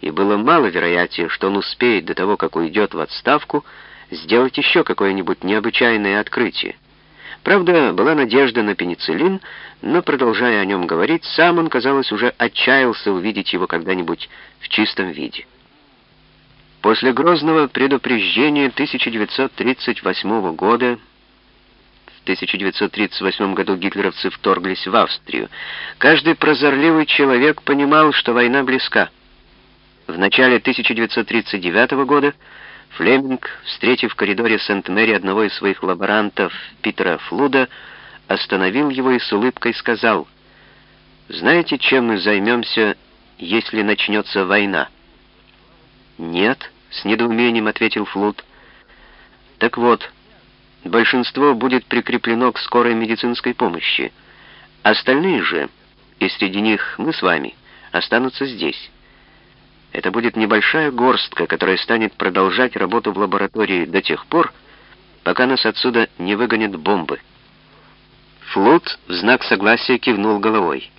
и было мало вероятнее, что он успеет до того, как уйдет в отставку, сделать еще какое-нибудь необычайное открытие. Правда, была надежда на пенициллин, но, продолжая о нем говорить, сам он, казалось, уже отчаялся увидеть его когда-нибудь в чистом виде. После грозного предупреждения 1938 года, в 1938 году гитлеровцы вторглись в Австрию, каждый прозорливый человек понимал, что война близка. В начале 1939 года Флеминг, встретив в коридоре Сент-Мэри одного из своих лаборантов, Питера Флуда, остановил его и с улыбкой сказал, «Знаете, чем мы займемся, если начнется война?» «Нет», — с недоумением ответил Флуд. «Так вот, большинство будет прикреплено к скорой медицинской помощи. Остальные же, и среди них мы с вами, останутся здесь». Это будет небольшая горстка, которая станет продолжать работу в лаборатории до тех пор, пока нас отсюда не выгонят бомбы. Флут в знак согласия кивнул головой.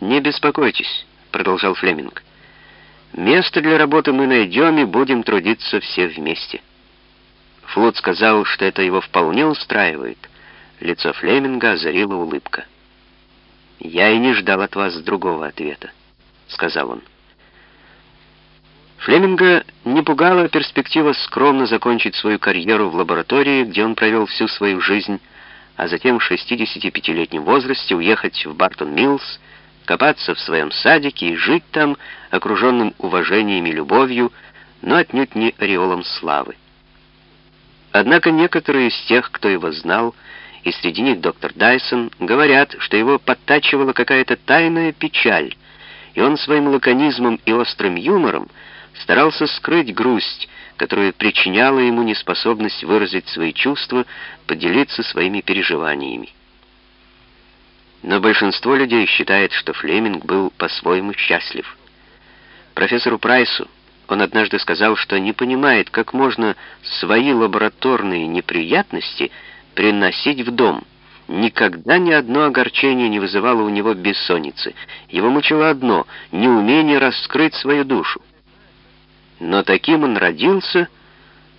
«Не беспокойтесь», — продолжал Флеминг. «Место для работы мы найдем и будем трудиться все вместе». Флут сказал, что это его вполне устраивает. Лицо Флеминга озарила улыбка. «Я и не ждал от вас другого ответа», — сказал он. Флеминга не пугала перспектива скромно закончить свою карьеру в лаборатории, где он провел всю свою жизнь, а затем в 65-летнем возрасте уехать в Бартон-Миллс, копаться в своем садике и жить там, окруженным уважением и любовью, но отнюдь не ореолом славы. Однако некоторые из тех, кто его знал, и среди них доктор Дайсон, говорят, что его подтачивала какая-то тайная печаль, и он своим лаконизмом и острым юмором старался скрыть грусть, которую причиняла ему неспособность выразить свои чувства, поделиться своими переживаниями. Но большинство людей считает, что Флеминг был по-своему счастлив. Профессору Прайсу он однажды сказал, что не понимает, как можно свои лабораторные неприятности приносить в дом. Никогда ни одно огорчение не вызывало у него бессонницы. Его мучило одно — неумение раскрыть свою душу. Но таким он родился,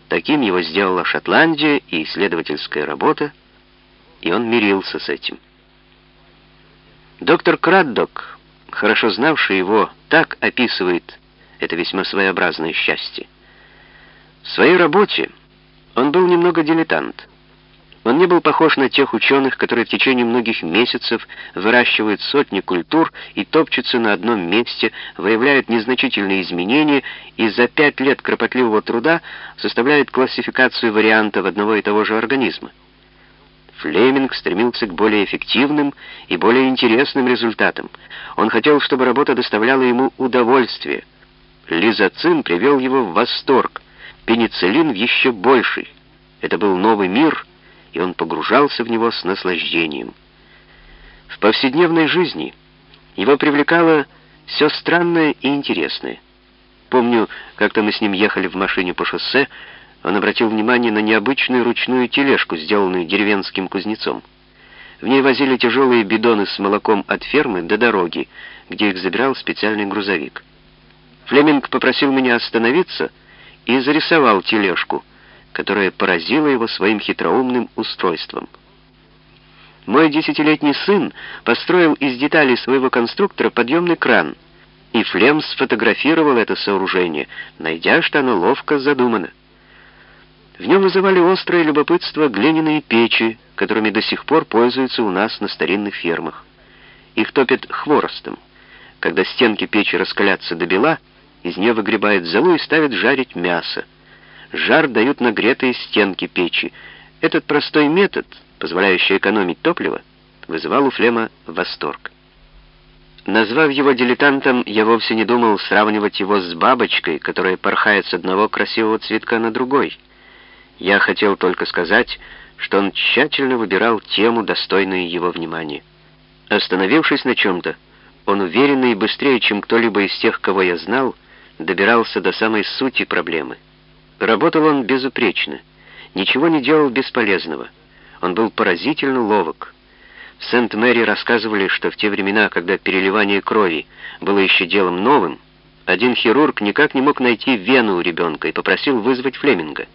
таким его сделала Шотландия и исследовательская работа, и он мирился с этим. Доктор Краддок, хорошо знавший его, так описывает это весьма своеобразное счастье. В своей работе он был немного дилетант — он не был похож на тех ученых, которые в течение многих месяцев выращивают сотни культур и топчутся на одном месте, выявляют незначительные изменения и за пять лет кропотливого труда составляют классификацию вариантов одного и того же организма. Флеминг стремился к более эффективным и более интересным результатам. Он хотел, чтобы работа доставляла ему удовольствие. Лизоцин привел его в восторг, пенициллин в еще больший. Это был новый мир — и он погружался в него с наслаждением. В повседневной жизни его привлекало все странное и интересное. Помню, как-то мы с ним ехали в машине по шоссе, он обратил внимание на необычную ручную тележку, сделанную деревенским кузнецом. В ней возили тяжелые бидоны с молоком от фермы до дороги, где их забирал специальный грузовик. Флеминг попросил меня остановиться и зарисовал тележку — которая поразила его своим хитроумным устройством. Мой десятилетний сын построил из деталей своего конструктора подъемный кран, и Флем сфотографировал это сооружение, найдя, что оно ловко задумано. В нем вызывали острое любопытство глиняные печи, которыми до сих пор пользуются у нас на старинных фермах. Их топят хворостом. Когда стенки печи раскалятся до бела, из нее выгребают золу и ставят жарить мясо жар дают нагретые стенки печи. Этот простой метод, позволяющий экономить топливо, вызывал у Флема восторг. Назвав его дилетантом, я вовсе не думал сравнивать его с бабочкой, которая порхает с одного красивого цветка на другой. Я хотел только сказать, что он тщательно выбирал тему, достойную его внимания. Остановившись на чем-то, он уверенно и быстрее, чем кто-либо из тех, кого я знал, добирался до самой сути проблемы — Работал он безупречно, ничего не делал бесполезного. Он был поразительно ловок. В Сент-Мэри рассказывали, что в те времена, когда переливание крови было еще делом новым, один хирург никак не мог найти вену у ребенка и попросил вызвать Флеминга.